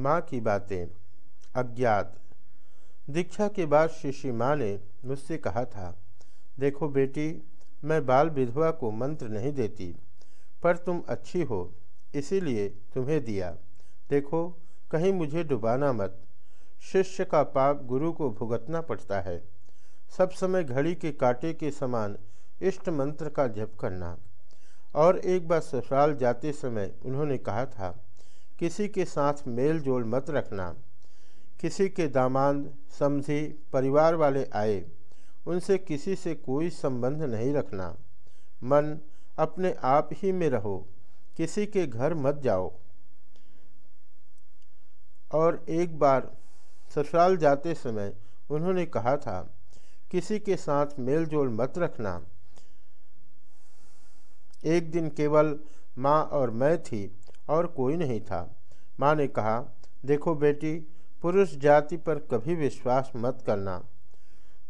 माँ की बातें अज्ञात। दीक्षा के बाद शिशि माँ ने मुझसे कहा था, देखो बेटी, मैं बाल विधवा को मंत्र नहीं देती, पर तुम अच्छी हो, इसीलिए तुम्हें दिया। देखो, कहीं मुझे डुबाना मत। शिष्य का पाप गुरु को भुगतना पड़ता है। सब समय घड़ी के कांटे के समान इष्ट मंत्र का जप करना। और एक बार ससुराल जाते समय उन्होंने कहा था किसी के साथ मेल जोल मत रखना। किसी के दामाद, समझी, परिवार वाले आए, उनसे किसी से कोई संबंध नहीं रखना। मन, अपने आप ही में रहो, किसी के घर मत जाओ। और एक बार ससुराल जाते समय उन्होंने कहा था, किसी के साथ मेल जोल मत रखना। एक दिन केवल माँ और मैं थी और कोई नहीं था। माँ ने कहा, देखो बेटी, पुरुष जाति पर कभी विश्वास मत करना।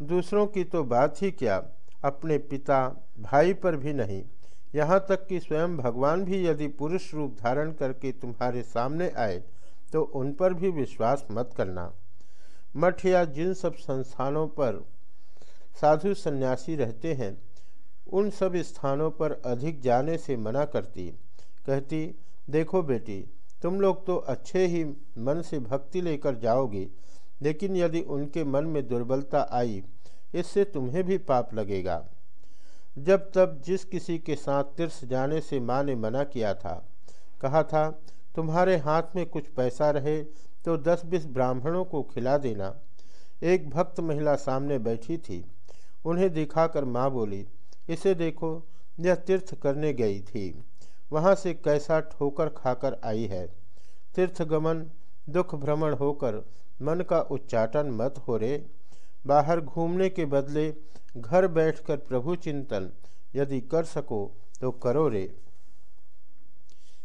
दूसरों की तो बात ही क्या, अपने पिता, भाई पर भी नहीं। यहाँ तक कि स्वयं भगवान भी यदि पुरुष रूप धारण करके तुम्हारे सामने आए तो उन पर भी विश्वास मत करना। मठ या जिन सब संस्थानों पर साधु सन्यासी रहते हैं, उन सब स्थानों पर अधिक जाने से मना करती। कहती देखो बेटी, तुम लोग तो अच्छे ही मन से भक्ति लेकर जाओगी, लेकिन यदि उनके मन में दुर्बलता आई, इससे तुम्हें भी पाप लगेगा। जब तब जिस किसी के साथ तीर्थ जाने से माँ ने मना किया था, कहा था, तुम्हारे हाथ में कुछ पैसा रहे तो दस बीस ब्राह्मणों को खिला देना। एक भक्त महिला सामने बैठी थी। उन्हें दिखाकर माँ बोली, इसे देखो, यह तीर्थ करने गई थी। वहाँ से कैसा ठोकर खाकर आई है? तीर्थगमन, दुख भ्रमण होकर मन का उच्चाटन मत हो रे। बाहर घूमने के बदले घर बैठकर प्रभु चिंतन यदि कर सको तो करो रे।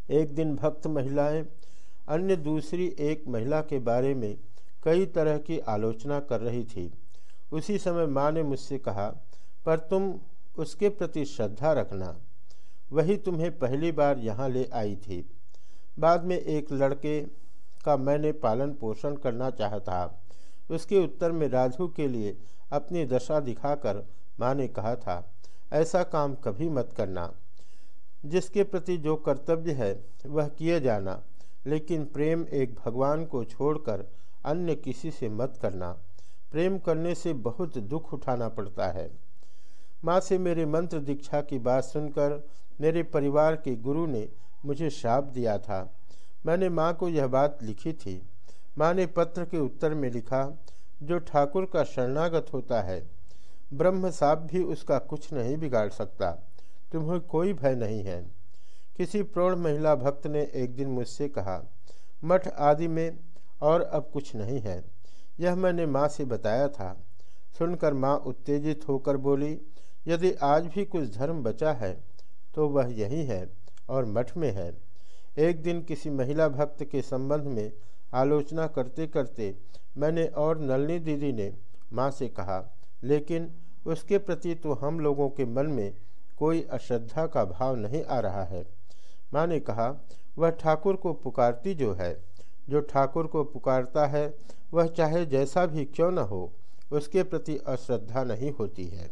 एक दिन भक्त महिलाएँ अन्य दूसरी एक महिला के बारे में कई तरह की आलोचना कर रही थी। उसी समय माँ ने मुझसे कहा, पर तुम उसके प्रति श्रद्धा रखना। वही तुम्हें पहली बार यहाँ ले आई थी। बाद में एक लड़के का मैंने पालन पोषण करना चाहा था। उसके उत्तर में राजू के लिए अपनी दशा दिखाकर माँ ने कहा था, ऐसा काम कभी मत करना। जिसके प्रति जो कर्तव्य है, वह किए जाना। लेकिन प्रेम एक भगवान को छोड़कर अन्य किसी से मत करना। प्रेम करने से बहुत दुख उठाना पड़ता है। माँ से मेरे मंत्र दीक्षा की बात सुनकर मेरे परिवार के गुरु ने मुझे श्राप दिया था। मैंने माँ को यह बात लिखी थी। माँ ने पत्र के उत्तर में लिखा, जो ठाकुर का शरणागत होता है, ब्रह्म साप भी उसका कुछ नहीं बिगाड़ सकता। तुम्हें कोई भय नहीं है। किसी प्रौढ़ महिला भक्त ने एक दिन मुझसे कहा, मठ आदि में और अब कुछ नहीं है। यह मैंने माँ से बताया था। सुनकर माँ उत्तेजित होकर बोली यदि आज भी कुछ धर्म बचा है तो वह यही है और मठ में है। एक दिन किसी महिला भक्त के संबंध में आलोचना करते करते मैंने और नलनी दीदी ने माँ से कहा, लेकिन उसके प्रति तो हम लोगों के मन में कोई अश्रद्धा का भाव नहीं आ रहा है। माँ ने कहा, वह ठाकुर को पुकारती जो है, जो ठाकुर को पुकारता है, वह चाहे जैसा भी क्यों न हो, उसके प्रति अश्रद्धा नहीं होती है।